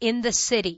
in the city.